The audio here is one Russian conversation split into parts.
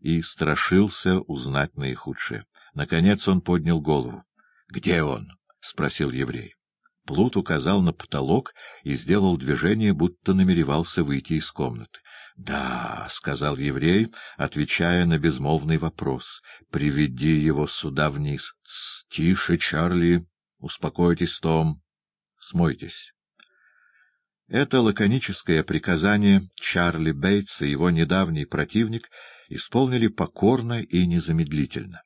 и страшился узнать наихудшее. Наконец он поднял голову. — Где он? — спросил еврей. Плут указал на потолок и сделал движение, будто намеревался выйти из комнаты. — Да, — сказал еврей, отвечая на безмолвный вопрос, — приведи его сюда вниз. — Тише, Чарли, успокойтесь, Том, смойтесь. Это лаконическое приказание Чарли Бейтс и его недавний противник исполнили покорно и незамедлительно.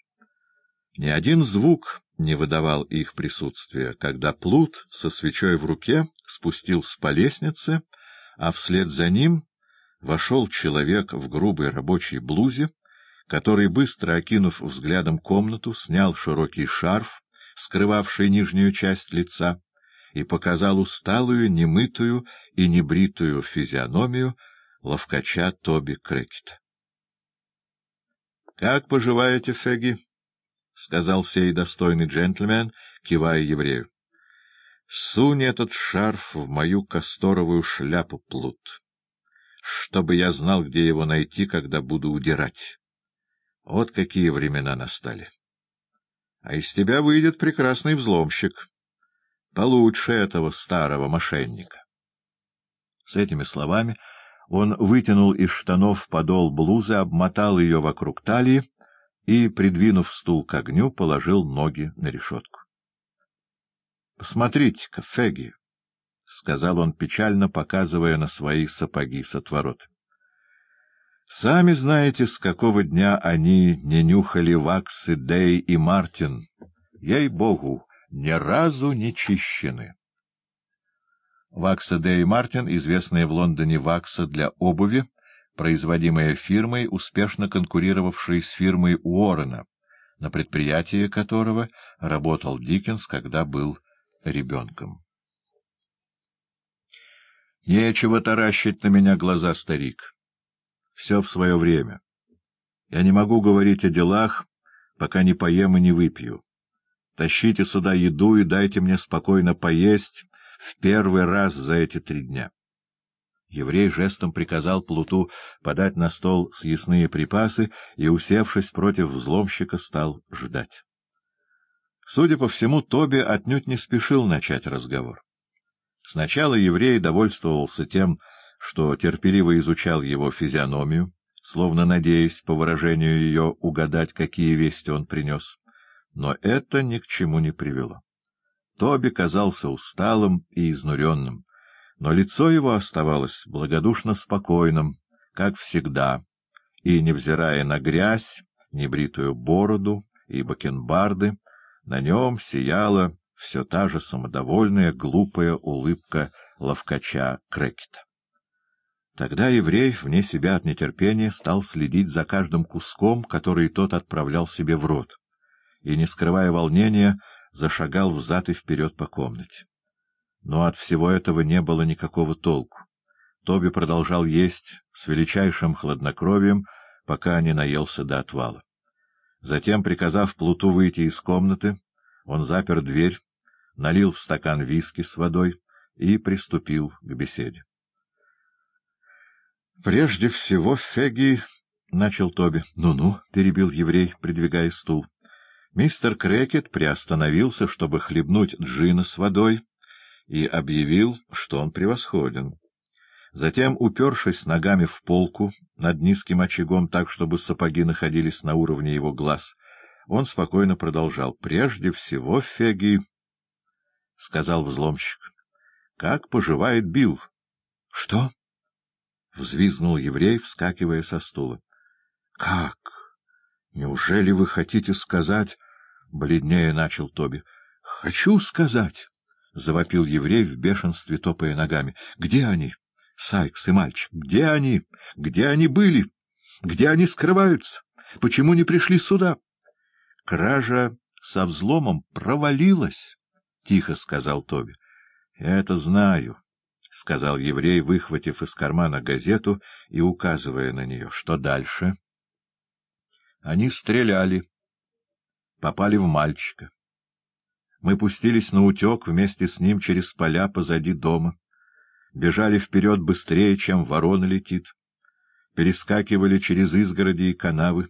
Ни один звук не выдавал их присутствия, когда Плут со свечой в руке спустился по лестнице, а вслед за ним вошел человек в грубой рабочей блузе, который, быстро окинув взглядом комнату, снял широкий шарф, скрывавший нижнюю часть лица, и показал усталую, немытую и небритую физиономию ловкача Тоби Крекета. — Как поживаете, Феги? — сказал сей достойный джентльмен, кивая еврею. — Сунь этот шарф в мою касторовую шляпу, плут, чтобы я знал, где его найти, когда буду удирать. Вот какие времена настали. А из тебя выйдет прекрасный взломщик. — Получше этого старого мошенника. С этими словами он вытянул из штанов подол блузы, обмотал ее вокруг талии и, придвинув стул к огню, положил ноги на решетку. — Посмотрите-ка, Феги, — сказал он, печально показывая на свои сапоги с отворот. — Сами знаете, с какого дня они не нюхали ваксы Дэй и Мартин. Ей-богу! ни разу не чищены. Вакса Дэй Мартин, известная в Лондоне вакса для обуви, производимая фирмой, успешно конкурировавшей с фирмой Уоррена, на предприятии которого работал Диккенс, когда был ребенком. Нечего таращить на меня глаза, старик. Все в свое время. Я не могу говорить о делах, пока не поем и не выпью. Тащите сюда еду и дайте мне спокойно поесть в первый раз за эти три дня. Еврей жестом приказал Плуту подать на стол съестные припасы и, усевшись против взломщика, стал ждать. Судя по всему, Тоби отнюдь не спешил начать разговор. Сначала еврей довольствовался тем, что терпеливо изучал его физиономию, словно надеясь, по выражению ее, угадать, какие вести он принес. Но это ни к чему не привело. Тоби казался усталым и изнуренным, но лицо его оставалось благодушно спокойным, как всегда, и, невзирая на грязь, небритую бороду и бакенбарды, на нем сияла все та же самодовольная, глупая улыбка ловкача Крекета. Тогда еврей, вне себя от нетерпения, стал следить за каждым куском, который тот отправлял себе в рот и, не скрывая волнения, зашагал взад и вперед по комнате. Но от всего этого не было никакого толку. Тоби продолжал есть с величайшим хладнокровием, пока не наелся до отвала. Затем, приказав Плуту выйти из комнаты, он запер дверь, налил в стакан виски с водой и приступил к беседе. — Прежде всего, Феги... — начал Тоби. «Ну — Ну-ну, — перебил еврей, придвигая стул. Мистер Крекет приостановился, чтобы хлебнуть джина с водой, и объявил, что он превосходен. Затем, упершись ногами в полку над низким очагом так, чтобы сапоги находились на уровне его глаз, он спокойно продолжал. — Прежде всего, Феги, — сказал взломщик, — как поживает Билл? — Что? — взвизгнул еврей, вскакивая со стула. — Как? Неужели вы хотите сказать... Бледнее начал Тоби. — Хочу сказать, — завопил еврей в бешенстве, топая ногами. — Где они? Сайкс и мальчик. Где они? Где они были? Где они скрываются? Почему не пришли сюда? Кража со взломом провалилась, — тихо сказал Тоби. — Я это знаю, — сказал еврей, выхватив из кармана газету и указывая на нее. — Что дальше? — Они стреляли, попали в мальчика. Мы пустились на утек вместе с ним через поля позади дома, бежали вперед быстрее, чем ворона летит. перескакивали через изгороди и канавы,